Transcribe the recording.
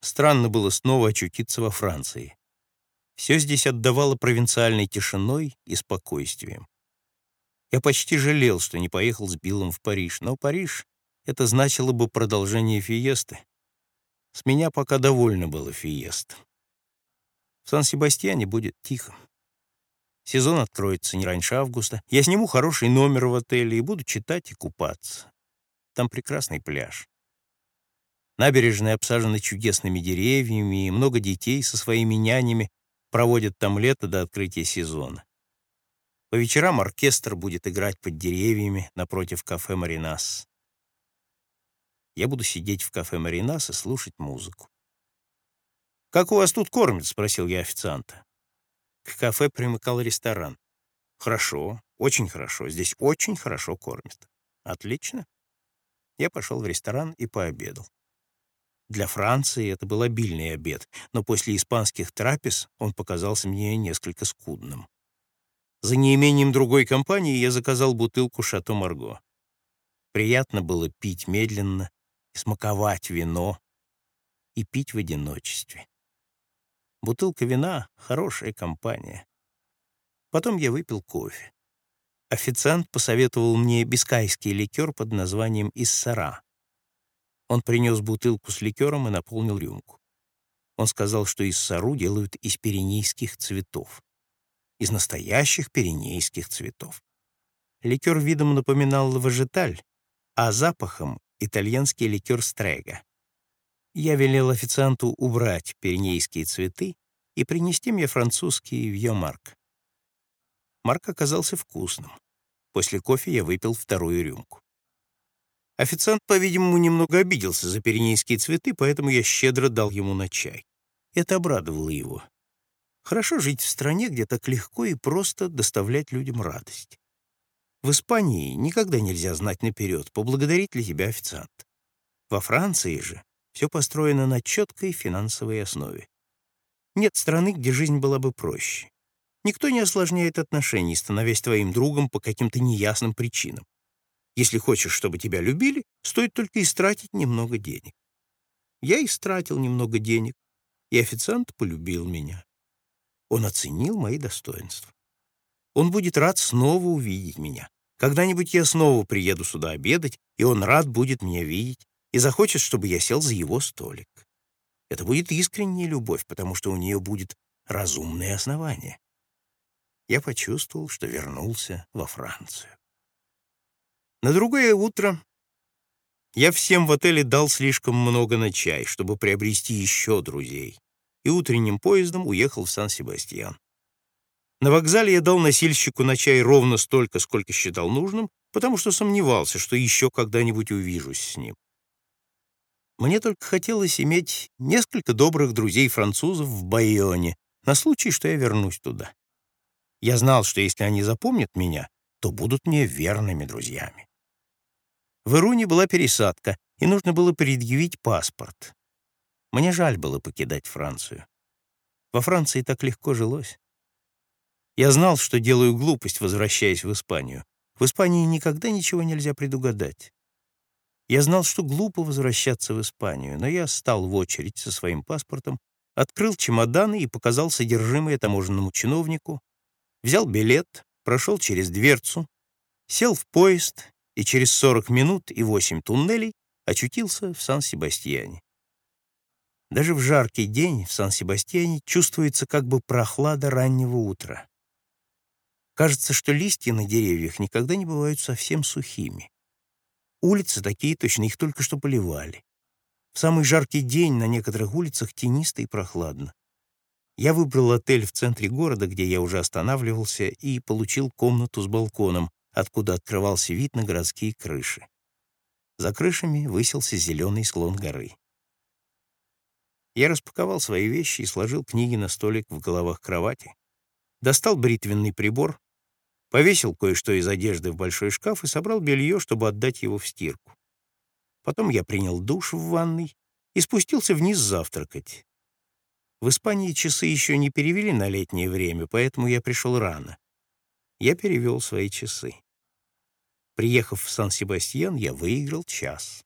Странно было снова очутиться во Франции. Все здесь отдавало провинциальной тишиной и спокойствием. Я почти жалел, что не поехал с Биллом в Париж, но Париж — это значило бы продолжение фиесты. С меня пока довольно было фиест. В Сан-Себастьяне будет тихо. Сезон откроется не раньше августа. Я сниму хороший номер в отеле и буду читать и купаться. Там прекрасный пляж. Набережная обсажена чудесными деревьями, и много детей со своими нянями проводят там лето до открытия сезона. По вечерам оркестр будет играть под деревьями напротив кафе «Маринас». Я буду сидеть в кафе «Маринас» и слушать музыку. «Как у вас тут кормят?» — спросил я официанта. К кафе примыкал ресторан. «Хорошо, очень хорошо. Здесь очень хорошо кормят». «Отлично». Я пошел в ресторан и пообедал. Для Франции это был обильный обед, но после испанских трапез он показался мне несколько скудным. За неимением другой компании я заказал бутылку «Шато Марго». Приятно было пить медленно, смаковать вино и пить в одиночестве. Бутылка вина — хорошая компания. Потом я выпил кофе. Официант посоветовал мне бискайский ликер под названием «Иссара». Он принес бутылку с ликером и наполнил рюмку. Он сказал, что иссару делают из пиренейских цветов из настоящих пиренейских цветов. Ликер видом напоминал вожеталь, а запахом — итальянский ликер стрега. Я велел официанту убрать пиренейские цветы и принести мне французский вьё-марк. Марк оказался вкусным. После кофе я выпил вторую рюмку. Официант, по-видимому, немного обиделся за пиренейские цветы, поэтому я щедро дал ему на чай. Это обрадовало его. Хорошо жить в стране, где так легко и просто доставлять людям радость. В Испании никогда нельзя знать наперед, поблагодарить ли тебя официант. Во Франции же все построено на четкой финансовой основе. Нет страны, где жизнь была бы проще. Никто не осложняет отношений, становясь твоим другом по каким-то неясным причинам. Если хочешь, чтобы тебя любили, стоит только истратить немного денег. Я истратил немного денег, и официант полюбил меня. Он оценил мои достоинства. Он будет рад снова увидеть меня. Когда-нибудь я снова приеду сюда обедать, и он рад будет меня видеть и захочет, чтобы я сел за его столик. Это будет искренняя любовь, потому что у нее будет разумное основание. Я почувствовал, что вернулся во Францию. На другое утро я всем в отеле дал слишком много на чай, чтобы приобрести еще друзей и утренним поездом уехал в Сан-Себастьян. На вокзале я дал носильщику на чай ровно столько, сколько считал нужным, потому что сомневался, что еще когда-нибудь увижусь с ним. Мне только хотелось иметь несколько добрых друзей-французов в Байоне на случай, что я вернусь туда. Я знал, что если они запомнят меня, то будут мне верными друзьями. В Ируне была пересадка, и нужно было предъявить паспорт. Мне жаль было покидать Францию. Во Франции так легко жилось. Я знал, что делаю глупость, возвращаясь в Испанию. В Испании никогда ничего нельзя предугадать. Я знал, что глупо возвращаться в Испанию, но я стал в очередь со своим паспортом, открыл чемоданы и показал содержимое таможенному чиновнику, взял билет, прошел через дверцу, сел в поезд и через 40 минут и 8 туннелей очутился в Сан-Себастьяне. Даже в жаркий день в Сан-Себастьяне чувствуется как бы прохлада раннего утра. Кажется, что листья на деревьях никогда не бывают совсем сухими. Улицы такие, точно их только что поливали. В самый жаркий день на некоторых улицах тенисто и прохладно. Я выбрал отель в центре города, где я уже останавливался, и получил комнату с балконом, откуда открывался вид на городские крыши. За крышами высился зеленый склон горы. Я распаковал свои вещи и сложил книги на столик в головах кровати, достал бритвенный прибор, повесил кое-что из одежды в большой шкаф и собрал белье, чтобы отдать его в стирку. Потом я принял душ в ванной и спустился вниз завтракать. В Испании часы еще не перевели на летнее время, поэтому я пришел рано. Я перевел свои часы. Приехав в Сан-Себастьян, я выиграл час.